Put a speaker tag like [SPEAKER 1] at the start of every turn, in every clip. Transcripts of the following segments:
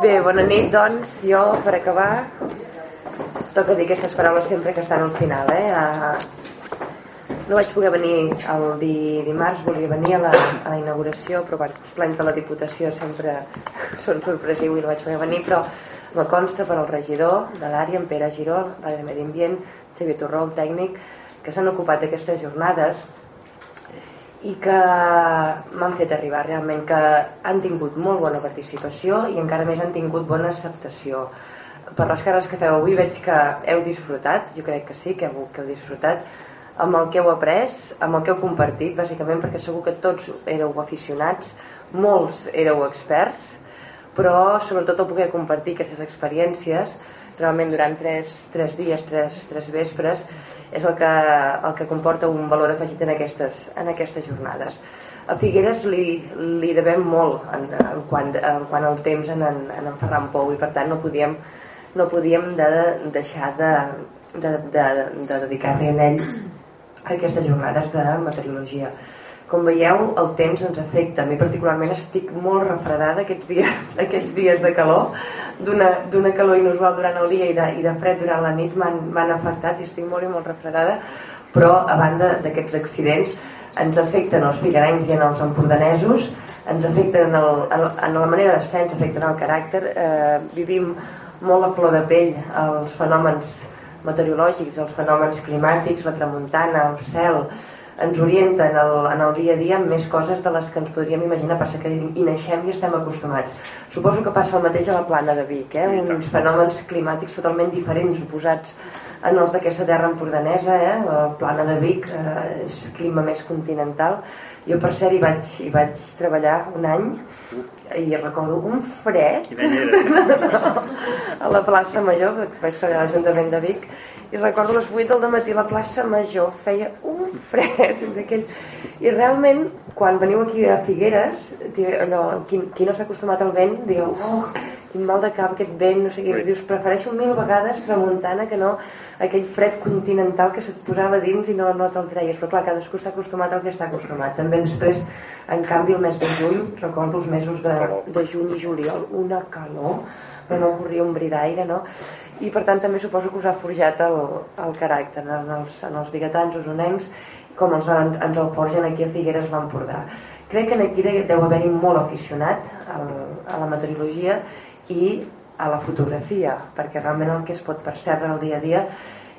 [SPEAKER 1] Bé, bona nit, doncs, jo, per acabar, toca dir aquestes paraules sempre que estan al final, eh? A... No vaig poder venir el di dimarts, volia venir a la, a la inauguració, però els plans de la Diputació sempre són sorpresiu i no vaig poder venir, però me consta per al regidor de l'àrea, en Pere Giró, l'àrea de Medi Ambient, Xavier Torró, el tècnic, que s'han ocupat d'aquestes jornades i que m'han fet arribar realment que han tingut molt bona participació i encara més han tingut bona acceptació. Per les cares que feu avui veig que heu disfrutat jo crec que sí, que heu, que heu disfrutat amb el que heu après, amb el que heu compartit bàsicament perquè segur que tots éreu aficionats molts éreu experts però sobretot el poder compartir aquestes experiències realment durant tres, tres dies, tres, tres vespres és el que, el que comporta un valor afegit en aquestes, en aquestes jornades. A Figueres li, li devem molt en, en, quant, en quant al temps en, en, en Ferran Pou i per tant no podíem, no podíem de deixar de, de, de, de dedicar-li a ell a aquestes jornades de meteorologia. Com veieu, el temps ens afecta. A mi particularment estic molt refredada aquests dies, aquests dies de calor. D'una calor inusual durant el dia i de, i de fred durant la nit m'han afectat i estic molt i molt refredada. Però a banda d'aquests accidents ens afecten els figuerencs i en els empordanesos ens afecten en, el, en, en la manera d'estar ens afecten el caràcter. Eh, vivim molt a flor de pell els fenòmens meteorològics, els fenòmens climàtics, la tramuntana, el cel, ens orienta en el, en el dia a dia amb més coses de les que ens podríem imaginar passa que hi naixem i estem acostumats suposo que passa el mateix a la plana de Vic eh? uns fenòmens climàtics totalment diferents oposats en els d'aquesta terra empordanesa eh? la plana de Vic eh, és clima més continental jo per cert hi vaig, hi vaig treballar un any i recordo un fred a la plaça Major que vaig treballar a l'Ajuntament de Vic i recordo les 8 del matí la plaça Major feia un fred d'aquell. I realment quan veniu aquí a Figueres allò, qui, qui no s'ha acostumat al vent diu, oh, quin mal de cap aquest vent no sé què, dius, prefereixo mil vegades tramuntana que no aquell fred continental que se't posava dins i no, no te'l treies però clar, cadascú s'ha acostumat al que està acostumat. També després, en canvi el mes de juny recordo els mesos de, de juny i juliol una calor però no corria un bri d'aire no? i per tant també suposo que us ha forjat el, el caràcter en els, en els biguetans usonencs com els, ens el forgen aquí a Figueres l'Empordà crec que aquí deu haver-hi molt aficionat al, a la meteorologia i a la fotografia perquè realment el que es pot percebre el dia a dia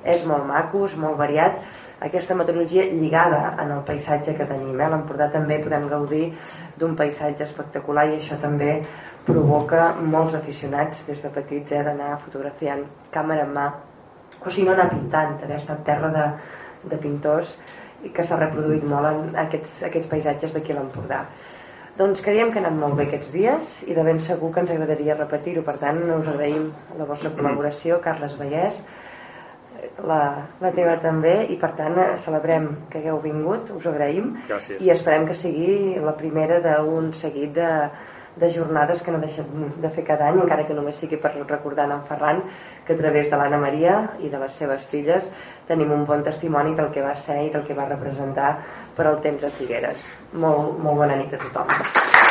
[SPEAKER 1] és molt maco, és molt variat. Aquesta meteorologia lligada en el paisatge que tenim eh? l'Empordà també podem gaudir d'un paisatge espectacular i això també provoca molts aficionats des de petits eh, d'anar fotografiant càmera en mà. O si no anar pintant haver estat terra de, de pintors que s'ha reproduït molt en aquests, aquests paisatges d'aquí a l'Empordà. Doncs creiem que han anat molt bé aquests dies i de ben segur que ens agradaria repetir-ho. Per tant us agraïm la vostra col·laboració Carles Vallès la, la teva també i per tant celebrem que hagueu vingut us agraïm
[SPEAKER 2] Gràcies.
[SPEAKER 1] i esperem que sigui la primera d'un seguit de, de jornades que no deixem de fer cada any, encara que només sigui per recordar en Ferran, que a través de l'Anna Maria i de les seves filles tenim un bon testimoni del que va ser i del que va representar per al temps a Figueres. Molt, molt bona nit a tothom.